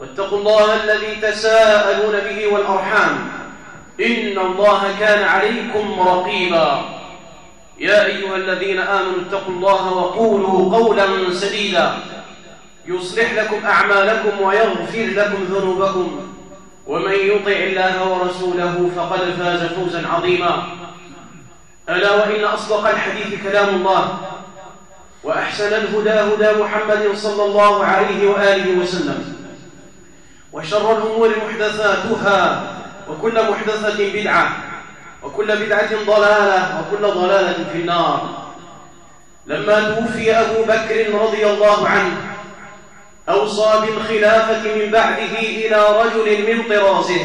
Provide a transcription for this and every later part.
واتقوا الله الذي تساءلون به والأرحام إن الله كان عليكم رقيبا يا أيها الذين آمنوا اتقوا الله وقولوا قولا سديدا يصلح لكم أعمالكم ويغفر لكم ذنوبكم ومن يطع الله ورسوله فقد فاز فوزا عظيما ألا وإن أصدق الحديث كلام الله وأحسن الهدى هدى محمد صلى الله عليه وآله وسلم وشر الأمور محدثاتها وكل محدثة بدعة وكل بدعة ضلالة وكل ضلالة في النار. لما توفي أبو بكر رضي الله عنه أوصى بالخلافة من بعده إلى رجل من طرازه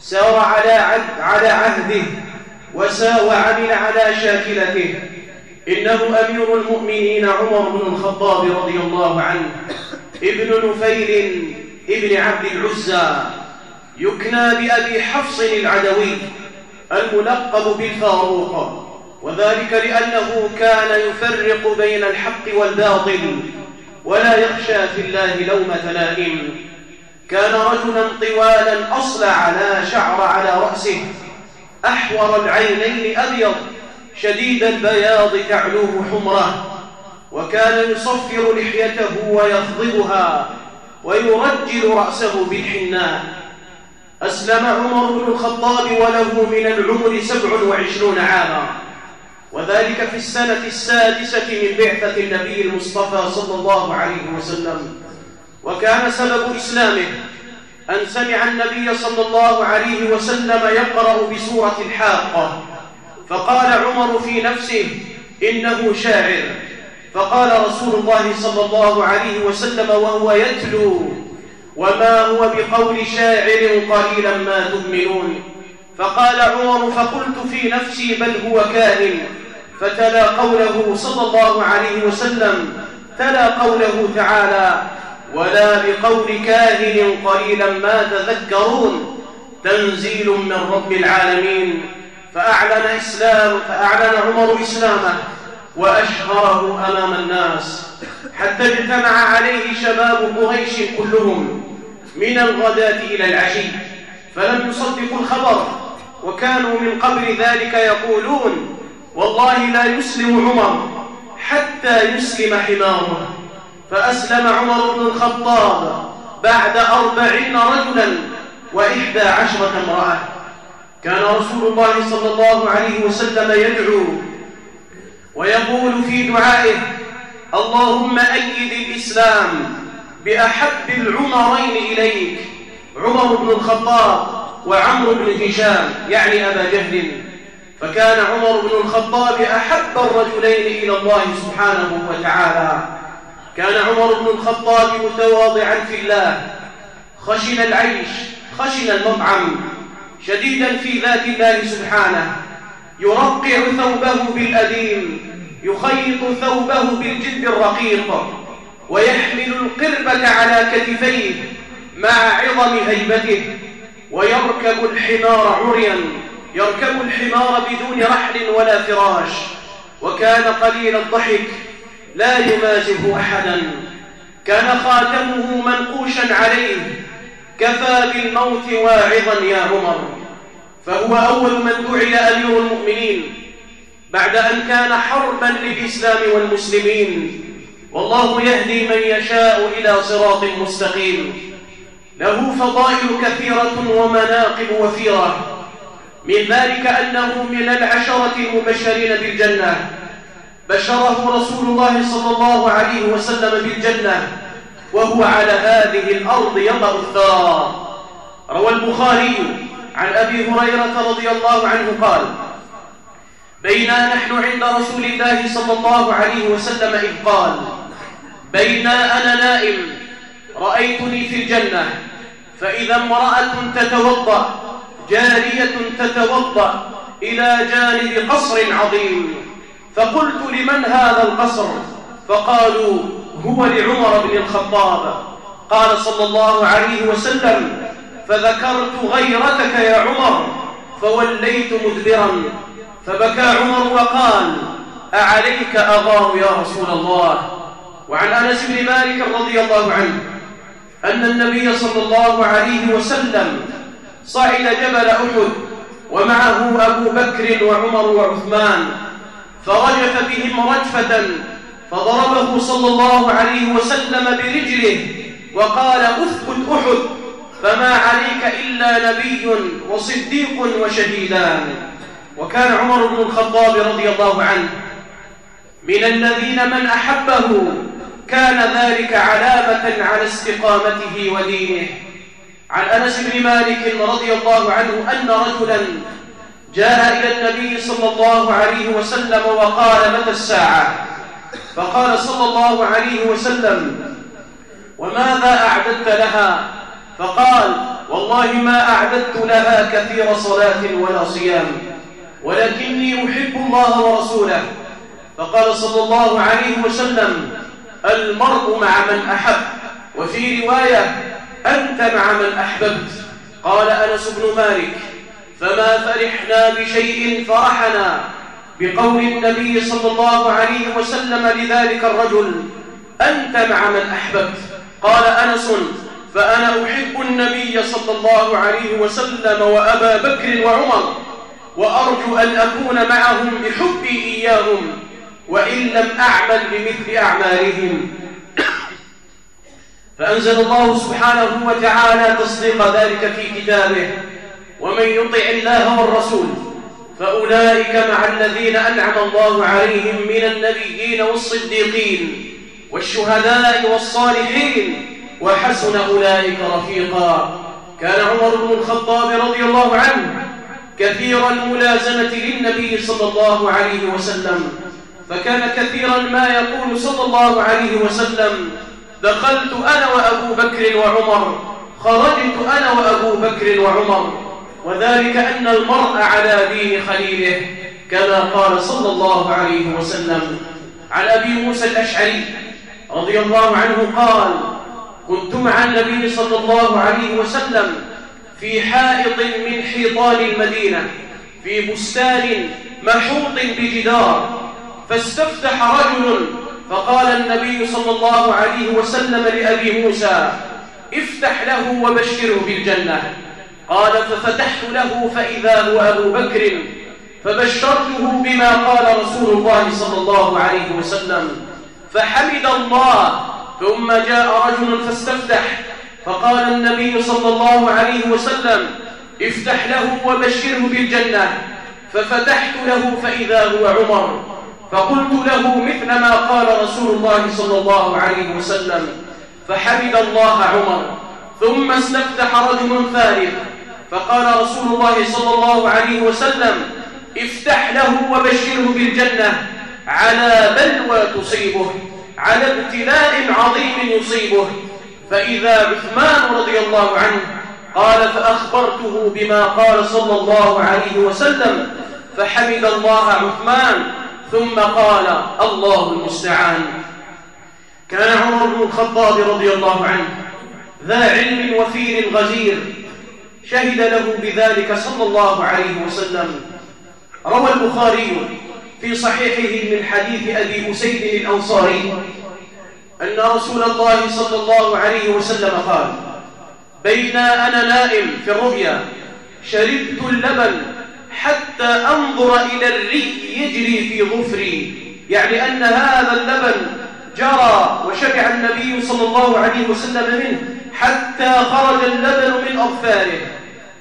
سار على على عهده وسا وعمل على شاكلته. إنه أمير المؤمنين عمر بن الخطاب رضي الله عنه ابن نفيل ابن عبد العزى يكنى بأبي حفص العدوي الملقب بالفاروق وذلك لأنه كان يفرق بين الحق والباطل ولا يخشى في الله لومة لائم كان رجلا طوالا أصلع لا شعر على رأسه أحور العينين أبيض شديد البياض تعلوه حمره وكان يصفر لحيته ويخضبها ويرجل رأسه بالحناء أسلم عمر بن الخطاب وله من العمر سبع وعشرون عاما. وذلك في السنة السادسة من بعثة النبي المصطفى صلى الله عليه وسلم. وكان سبب إسلامه أن سمع النبي صلى الله عليه وسلم يقرأ بسورة الحاقة فقال عمر في نفسه إنه شاعر. فقال رسول الله صلى الله عليه وسلم وهو يتلو وما هو بقول شاعر قليلا ما تؤمنون. فقال عمر فقلت في نفسي بل هو كاهن. فتلا قوله صلى الله عليه وسلم تلا قوله تعالى ولا بقول كاهن قليلا ما تذكرون. تنزيل من رب العالمين. فأعلن إسلام فأعلن عمر إسلامه. وأشهره أمام الناس. حتى اجتمع عليه شباب قريش كلهم من الغداة إلى العشي فلم يصدقوا الخبر وكانوا من قبل ذلك يقولون والله لا يسلم عمر حتى يسلم حماره فأسلم عمر بن الخطاب بعد أربعين رجلا وإحدى عشرة امرأة. كان رسول الله صلى الله عليه وسلم يدعو ويقول في دعائه اللهم أيد الإسلام بأحب العمرين إليك عمر بن الخطاب وعمرو بن هشام يعني أبا جهل. فكان عمر بن الخطاب أحب الرجلين إلى الله سبحانه وتعالى. كان عمر بن الخطاب متواضعا في الله خشن العيش خشن المطعم شديدا في ذات الله سبحانه. يرقع ثوبه بالأديم يخيط ثوبه بالجلد الرقيق ويحمل القربة على كتفيه مع عظم هيبته ويركب الحمار عريا يركب الحمار بدون رحل ولا فراش وكان قليل الضحك لا يمازه أحدا. كان خاتمه منقوشا عليه كفى بالموت واعظا يا عمر. فهو أول من دعي أمير المؤمنين بعد أن كان حربا للإسلام والمسلمين. والله يهدي من يشاء إلى صراط مستقيم. له فضائل كثيرة ومناقب وفيرة من ذلك أنه من العشرة المبشرين بالجنة. بشره رسول الله صلى الله عليه وسلم بالجنة وهو على هذه الأرض يضع الثرى روى البخاري عن أبي هريرة رضي الله عنه قال بينا نحن عند رسول الله صلى الله عليه وسلم إذ قال بينا أنا نائم رأيتني في الجنة فإذا امرأة تتوضأ جارية تتوضأ إلى جانب قصر عظيم فقلت لمن هذا القصر؟ فقالوا هو لعمر بن الخطاب. قال صلى الله عليه وسلم فذكرت غيرتك يا عمر فوليت مدبرا. فبكى عمر وقال أعليك أغار يا رسول الله؟ وعن أنس بن مالك رضي الله عنه أن النبي صلى الله عليه وسلم صعد جبل أحد ومعه أبو بكر وعمر وعثمان فرجف بهم رجفة فضربه صلى الله عليه وسلم برجله وقال أثبت أحد. فما عليك إلا نبي وصديق وشهيدان. وكان عمر بن الخطاب رضي الله عنه من الذين من أحبه كان ذلك علامة على استقامته ودينه. عن أنس بن مالك رضي الله عنه أن رجلا جاء إلى النبي صلى الله عليه وسلم وقال متى الساعة؟ فقال صلى الله عليه وسلم وماذا أعددت لها؟ فقال والله ما أعددت لها كثير صلاة ولا صيام ولكني أحب الله ورسوله. فقال صلى الله عليه وسلم المرء مع من أحب وفي رواية أنت مع من أحببت. قال أنس بن مالك فما فرحنا بشيء فرحنا بقول النبي صلى الله عليه وسلم لذلك الرجل أنت مع من أحببت. قال أنس فأنا أحب النبي صلى الله عليه وسلم وأبا بكر وعمر وأرجو أن أكون معهم بحبي إياهم وإن لم أعمل بمثل أعمالهم. فأنزل الله سبحانه وتعالى تصديق ذلك في كتابه ومن يطع الله والرسول فأولئك مع الذين أنعم الله عليهم من النبيين والصديقين والشهداء والصالحين وحسن أولئك رفيقا. كان عمر بن الخطاب رضي الله عنه كثير الملازمة للنبي صلى الله عليه وسلم. فكان كثيرا ما يقول صلى الله عليه وسلم دخلت أنا وأبو بكر وعمر خرجت أنا وأبو بكر وعمر وذلك أن المرء على دين خليله كما قال صلى الله عليه وسلم. عن أبي موسى الأشعري رضي الله عنه قال كنت مع النبي صلى الله عليه وسلم في حائط من حيطان المدينة في بستان محوط بجدار. فاستفتح رجل فقال النبي صلى الله عليه وسلم لأبي موسى افتح له وبشره بالجنة. قال ففتحت له فإذا هو أبو بكر فبشرته بما قال رسول الله صلى الله عليه وسلم. فحمد الله ثم جاء رجل فاستفتح فقال النبي صلى الله عليه وسلم افتح له وبشره بالجنة. ففتحت له فإذا هو عمر فقلت له مثل ما قال رسول الله صلى الله عليه وسلم فحمد الله عمر. ثم استفتح رجل ثالث فقال رسول الله صلى الله عليه وسلم افتح له وبشره بالجنة على بلوى تصيبه. على ابتلاء عظيم يصيبه. فإذا عثمان رضي الله عنه قال فأخبرته بما قال صلى الله عليه وسلم فحمد الله عثمان ثم قال الله المستعان. كان عمر بن الخطاب رضي الله عنه ذا علم وفير غزير شهد له بذلك صلى الله عليه وسلم. روى البخاري في صحيحه من حديث أبي أسيد الأنصاري أن رسول الله صلى الله عليه وسلم قال بين أنا نائم في الرؤيا شربت اللبن حتى أنظر إلى الري يجري في ظفري يعني أن هذا اللبن جرى وشبع النبي صلى الله عليه وسلم منه حتى خرج اللبن من أظفاره.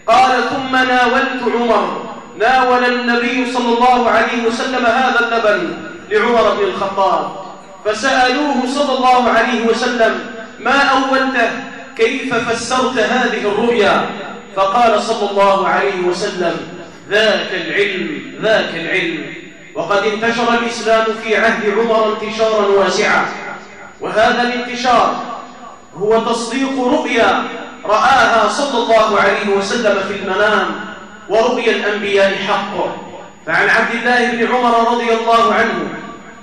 قال ثم ناولت عمر ناول النبي صلى الله عليه وسلم هذا اللبن لعمر بن الخطاب. فسألوه صلى الله عليه وسلم ما أولته؟ كيف فسرت هذه الرؤيا؟ فقال صلى الله عليه وسلم ذاك العلم ذاك العلم. وقد انتشر الإسلام في عهد عمر انتشارا واسعا. وهذا الانتشار هو تصديق رؤيا رآها صلى الله عليه وسلم في المنام ورؤيا الأنبياء حق فعن عبد الله بن عمر رضي الله عنه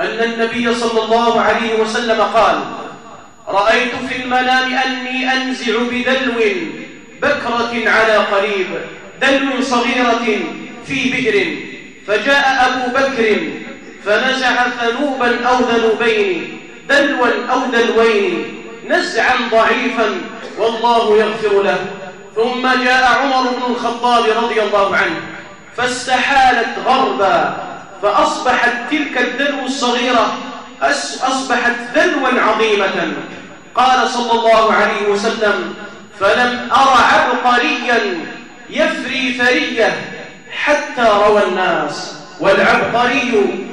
أن النبي صلى الله عليه وسلم قال رأيت في المنام أني أنزع بدلو بكرة على قريب دلو صغيرة في بئر فجاء أبو بكر فنزع ذنوبا أو ذنوبين دلوا أو دلوين نزعا ضعيفا والله يغفر له. ثم جاء عمر بن الخطاب رضي الله عنه فاستحالت غربا فأصبحت تلك الدلو الصغيرة أصبحت دلوا عظيمة. قال صلى الله عليه وسلم فلم أر عبقريا يفري فرية حتى روى الناس والعبقري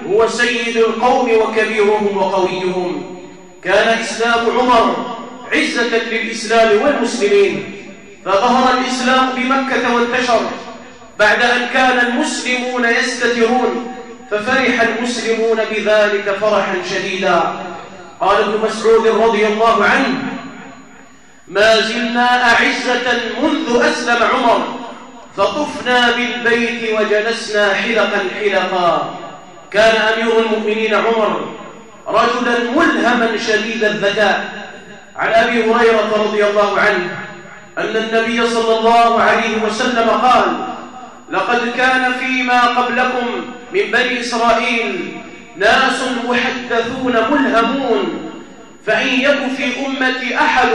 هو سيد القوم وكبيرهم وقويهم. كان إسلام عمر عزة للإسلام والمسلمين. فظهر الإسلام بمكة وانتشر بعد أن كان المسلمون يستترون ففرح المسلمون بذلك فرحا شديدا. قال ابن مسعود رضي الله عنه ما زلنا أعزة منذ أسلم عمر فطفنا بالبيت وجلسنا حلقا حلقا. كان أمير المؤمنين عمر رجلا ملهما شديد الذكاء. عن أبي هريرة رضي الله عنه أن النبي صلى الله عليه وسلم قال لقد كان فيما قبلكم من بني إسرائيل ناس محدثون ملهمون فإن يك في أمتي أحد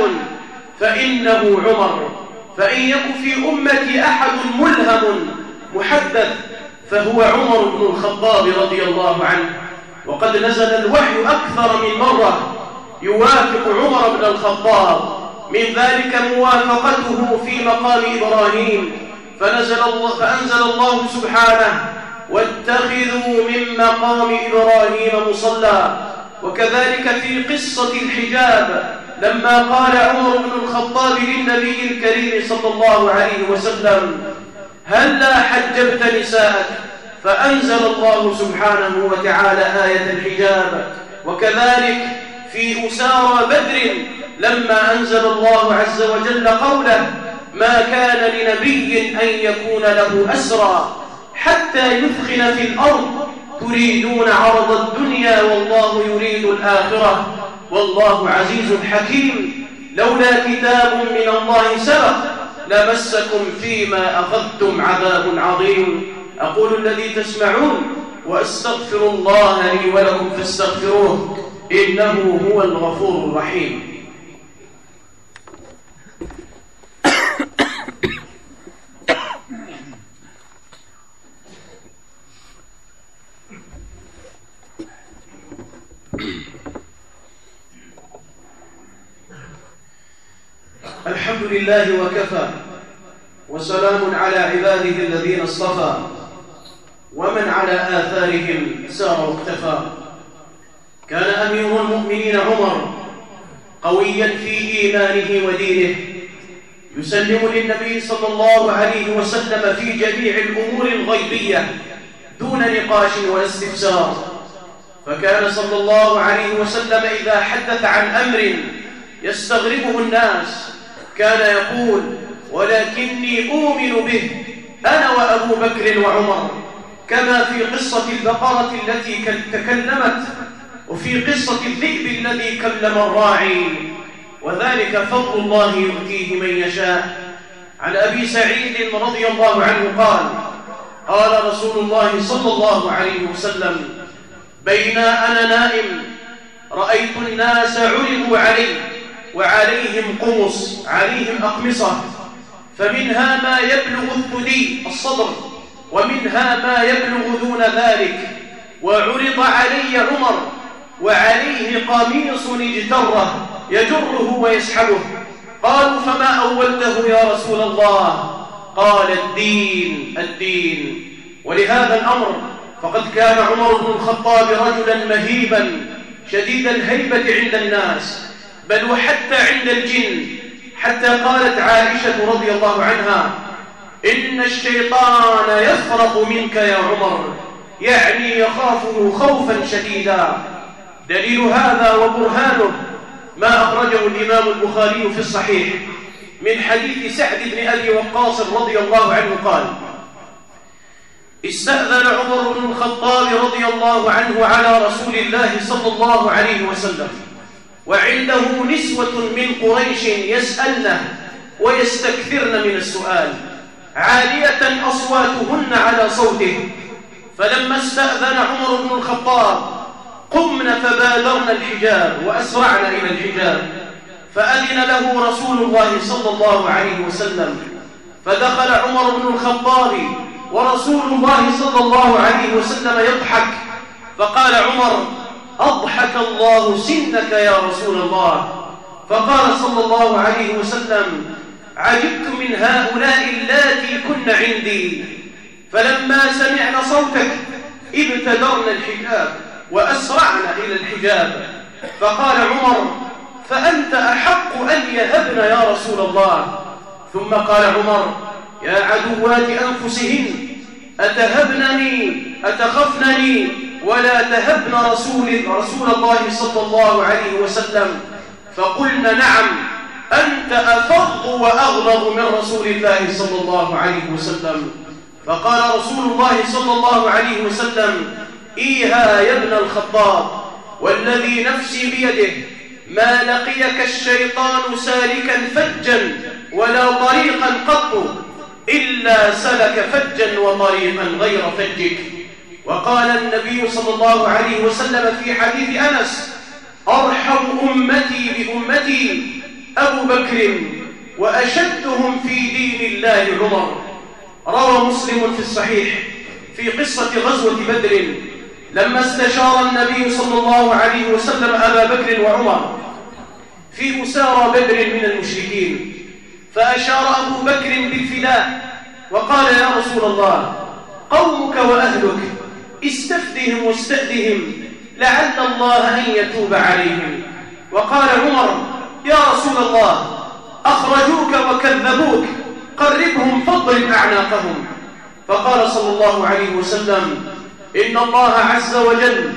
فإنه عمر فإن يك في أمتي أحد ملهم محدث فهو عمر بن الخطاب رضي الله عنه. وقد نزل الوحي أكثر من مرة يوافق عمر بن الخطاب من ذلك موافقته في مقام إبراهيم. فنزل الله فأنزل الله سبحانه واتخذوا من مقام إبراهيم مصلى. وكذلك في قصة الحجاب لما قال عمر بن الخطاب للنبي الكريم صلى الله عليه وسلم هل لا حجبت نساءك؟ فأنزل الله سبحانه وتعالى آية الحجاب. وكذلك في أسارى بدر لما أنزل الله عز وجل قوله ما كان لنبي أن يكون له أسرى حتى يثخن في الأرض تريدون عرض الدنيا والله يريد الآخرة والله عزيز حكيم لولا كتاب من الله سبق لمسكم فيما أخذتم عذاب عظيم أقول الذي تسمعون وأستغفر الله لي ولكم فاستغفروه إنه هو الغفور الرحيم الحمد لله وكفى. وسلام على عباده الذين اصطفى. ومن على آثارهم سار واكتفى كان أمير المؤمنين عمر قويا في إيمانه ودينه. يسلم للنبي صلى الله عليه وسلم في جميع الأمور الغيبية دون نقاش ولا استفسار. فكان صلى الله عليه وسلم إذا حدث عن أمر يستغربه الناس. كان يقول ولكني أؤمن به أنا وأبو بكر وعمر كما في قصة البقرة التي تكلمت وفي قصة الذئب الذي كلم الراعي وذلك فضل الله يؤتيه من يشاء. عن أبي سعيد رضي الله عنه قال قال رسول الله صلى الله عليه وسلم بين أنا نائم رأيت الناس عرضوا علي وعليهم قمص عليهم أقمصة. فمنها ما يبلغ الثدي الصدر. ومنها ما يبلغ دون ذلك. وعرض علي عمر وعليه قميص اجتره يجره ويسحبه. قالوا فما أولته يا رسول الله؟ قال الدين الدين. ولهذا الأمر فقد كان عمر بن الخطاب رجلا مهيبا شديد الهيبة عند الناس. بل وحتى عند الجن. حتى قالت عائشة رضي الله عنها إن الشيطان يفرق منك يا عمر يعني يخافه خوفا شديدا. دليل هذا وبرهانه ما أخرجه الإمام البخاري في الصحيح من حديث سعد بن أبي وقاص رضي الله عنه قال استأذن عمر بن الخطاب رضي الله عنه على رسول الله صلى الله عليه وسلم. وعنده نسوة من قريش يسألنه ويستكثرن من السؤال. عالية أصواتهن على صوته. فلما استأذن عمر بن الخطاب قمن فبادرن الحجاب وأسرعن إلى الحجاب. فأذن له رسول الله صلى الله عليه وسلم. فدخل عمر بن الخطاب ورسول الله صلى الله عليه وسلم يضحك. فقال عمر أضحك الله سنك يا رسول الله. فقال صلى الله عليه وسلم عجبت من هؤلاء اللاتي كن عندي. فلما سمعن صوتك ابتدرن الحجاب وأسرعن إلى الحجاب. فقال عمر فأنت أحق أن يهبن يا رسول الله. ثم قال عمر يا عدوات أنفسهن أتهبنني أتخفنني ولا تهبن رسول, رسول الله صلى الله عليه وسلم. فقلنا نعم أنت أفض وأغلظ من رسول الله صلى الله عليه وسلم. فقال رسول الله صلى الله عليه وسلم إيها يا ابن الخطاب والذي نفسي بيده ما لقيك الشيطان سالكا فجا ولا طريقا قط إلا سلك فجا وطريقا غير فجك. وقال النبي صلى الله عليه وسلم في حديث أنس أرحم أمتي بأمتي أبو بكر وأشدهم في دين الله عمر. روى مسلم في الصحيح في قصة غزوة بدر لما استشار النبي صلى الله عليه وسلم أبا بكر وعمر في أسارى بدر من المشركين. فأشار أبو بكر بالفداء وقال يا رسول الله قومك وأهلك استفدهم واستأدهم لعل الله أن يتوب عليهم. وقال عمر يا رسول الله أخرجوك وكذبوك قربهم فاضرب أعناقهم. فقال صلى الله عليه وسلم إن الله عز وجل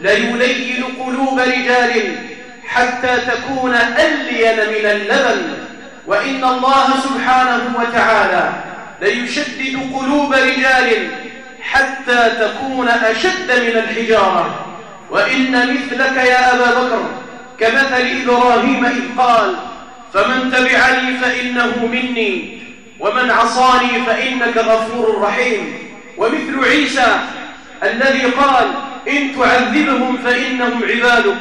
ليلين قلوب رجال حتى تكون ألين من اللبن وإن الله سبحانه وتعالى ليشدد قلوب رجال حتى تكون أشد من الحجارة. وإن مثلك يا أبا بكر كمثل إبراهيم إذ قال فمن تبعني فإنه مني ومن عصاني فإنك غفور رحيم. ومثل عيسى الذي قال إن تعذبهم فإنهم عبادك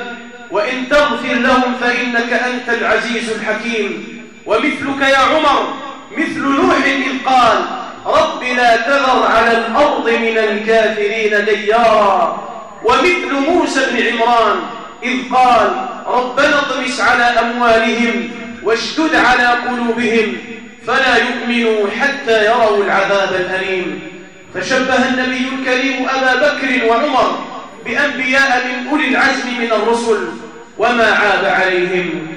وإن تغفر لهم فإنك أنت العزيز الحكيم. ومثلك يا عمر مثل نوح إذ قال رب لا تذر على الأرض من الكافرين ديارا. ومثل موسى بن عمران إذ قال ربنا اطمس على أموالهم واشدد على قلوبهم فلا يؤمنوا حتى يروا العذاب الأليم. فشبه النبي الكريم أبا بكر وعمر بأنبياء من أولي العزم من الرسل وما عاب عليهم.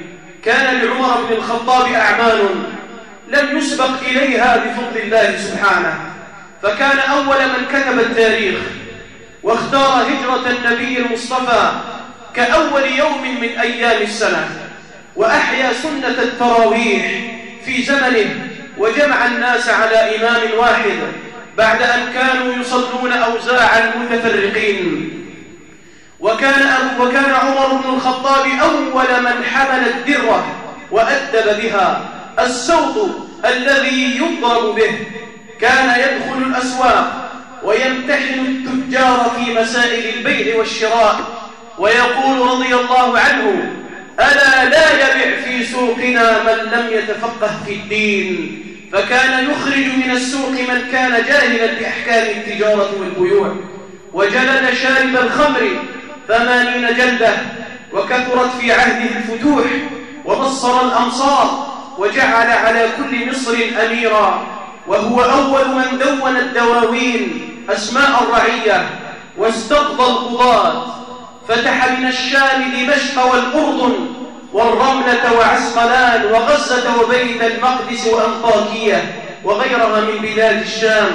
كان لعمر بن الخطاب أعمال لم يسبق إليها بفضل الله سبحانه. فكان أول من كتب التاريخ واختار هجرة النبي المصطفى كأول يوم من أيام السنة وأحيا سنة التراويح في زمنه وجمع الناس على إمام واحد بعد أن كانوا يصلون أوزاعا متفرقين وكان, وكان عمر بن الخطاب أول من حمل الدرة وأدب بها. السوط الذي يضرب به. كان يدخل الأسواق ويمتحن التجار في مسائل البيع والشراء ويقول رضي الله عنه ألا لا يبع في سوقنا من لم يتفقه في الدين. فكان يخرج من السوق من كان جاهلا بأحكام التجارة والبيوع. وجلد شارب الخمر ثمانين جلدة وكثرت في عهده الفتوح وبصر الأمصار وجعل على كل مصر أميرا وهو أول من دون الدواوين أسماء الرعية واستقضى القضاة. فتح من الشام دمشق والأردن والرملة وعسقلان وغزة وبيت المقدس وأنطاكية وغيرها من بلاد الشام.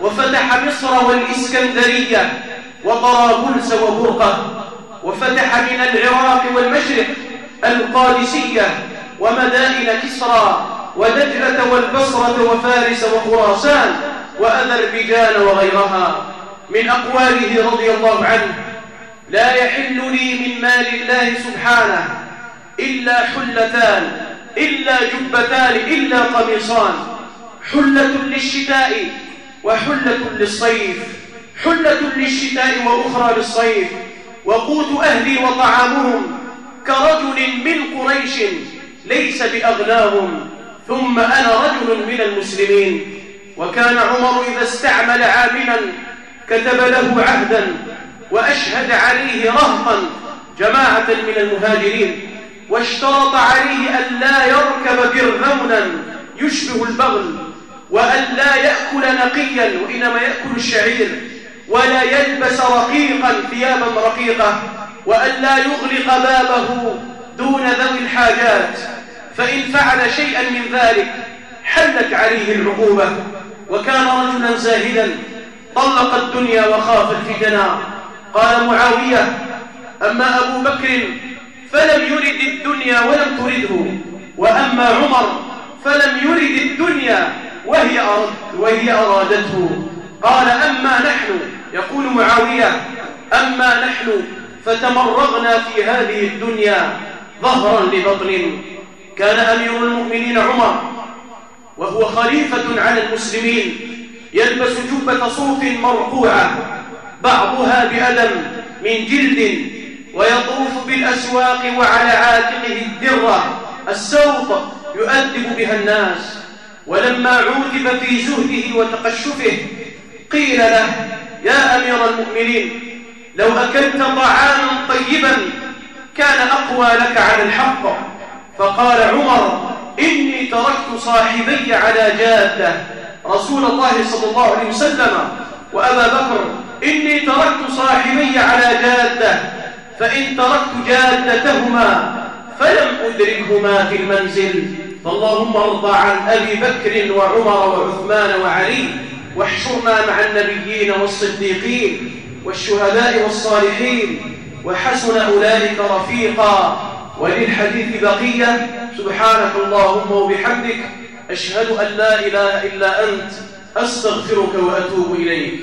وفتح مصر والإسكندرية وطرابلس وبرقة. وفتح من العراق والمشرق القادسية ومدائن كسرى ودجلة والبصرة وفارس وخراسان وأذربيجان وغيرها من أقواله رضي الله عنه. لا يحل لي من مال الله سبحانه إلا حلتان إلا جبتان إلا قميصان. حلة للشتاء وحلة للصيف. حلة للشتاء وأخرى للصيف. وقوت أهلي وطعامهم كرجل من قريش ليس بأغناهم ثم أنا رجل من المسلمين. وكان عمر إذا استعمل عاملا كتب له عهدا وأشهد عليه رهطا جماعة من المهاجرين واشترط عليه أن لا يركب برذونا يشبه البغل وأن لا يأكل نقيا وإنما يأكل الشعير ولا يلبس رقيقا ثيابا رقيقة وأن لا يغلق بابه دون ذوي الحاجات. فإن فعل شيئا من ذلك حلت عليه العقوبة وكان رجلا زاهدا طلق الدنيا وخاف الفتنا قال معاوية أما أبو بكر فلم يرد الدنيا ولم ترده وأما عمر فلم يرد الدنيا وهي, أرد وهي أرادته. قال أما نحن يقول معاوية أما نحن فتمرغنا في هذه الدنيا ظهرا لبطن. كان أمير المؤمنين عمر وهو خليفة على المسلمين يلبس جبة صوف مرقوعة بعضها بألم من جلد ويطوف بالأسواق وعلى عاتقه الدرة السوط يؤدب بها الناس. ولما عوتب في زهده وتقشفه قيل له يا أمير المؤمنين لو أكلت طعاما طيبا كان أقوى لك على الحق. فقال عمر إني تركت صاحبي على جادة رسول الله صلى الله عليه وسلم وأبا بكر. إني تركت صاحبي على جادة فإن تركت جادتهما فلم أدركهما في المنزل. فاللهم ارضى عن أبي بكر وعمر وعثمان وعلي واحشرنا مع النبيين والصديقين والشهداء والصالحين وحسن أولئك رفيقا. وللحديث بقية سبحانك اللهم وبحمدك أشهد أن لا إله إلا أنت أستغفرك وأتوب إليك.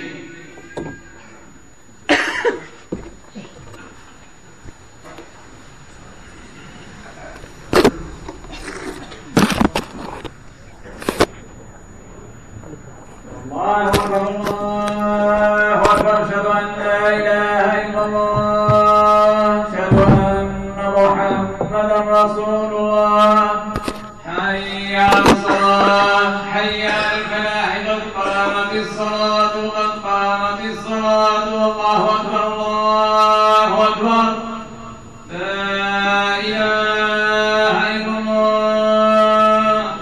الله أكبر الله أكبر أشهد أن لا إله إلا الله. الصلاة قد قامت الصلاة الله أكبر الله أكبر لا إله إلا الله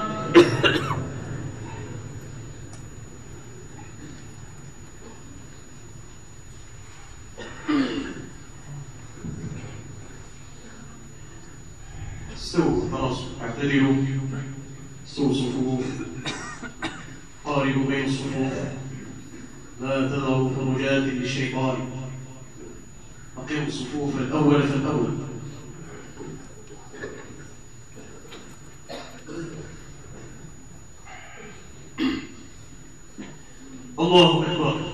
استووا خلاص اعتدلوا استووا صفوف قاربوا بين الصفوف لا تذروا خروجات للشيطان أقيموا الصفوف الأول فالأول الله أكبر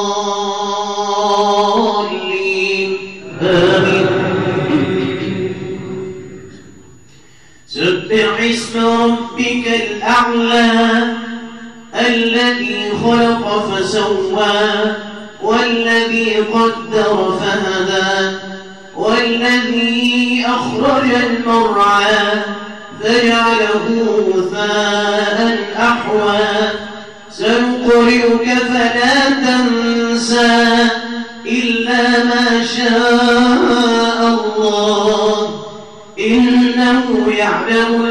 اسم ربك الأعلى الذي خلق فسوى والذي قدر فهدى والذي أخرج المرعى فجعله غثاء أحوى سنقرئك فلا تنسى إلا ما شاء الله إنه يعلم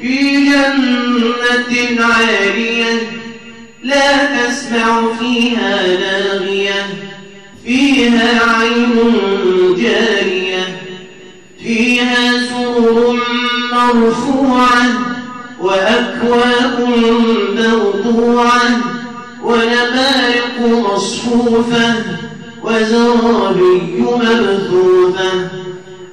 في جنة عالية لا تسمع فيها لاغية فيها عين جارية فيها سرر مرفوعة وأكواب موضوعة ونمارق مصفوفة وزرابي مبثوثة.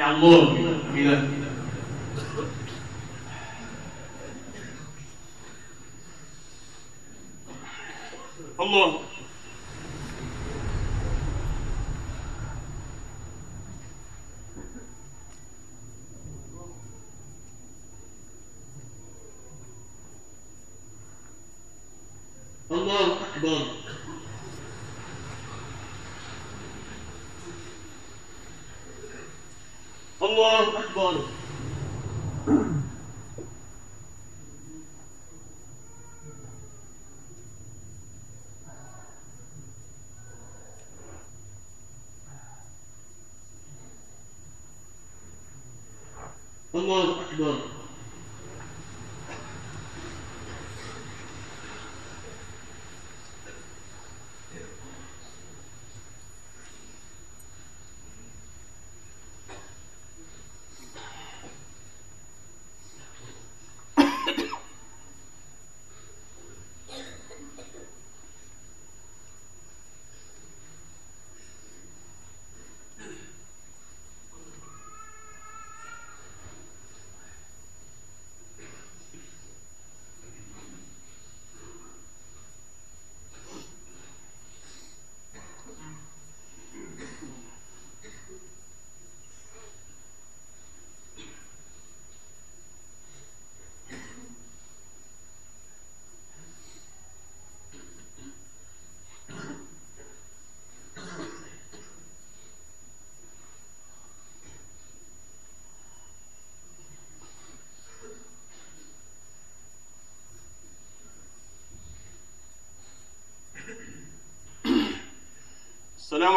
ya Allah bilang. Allah الله أكبر السلام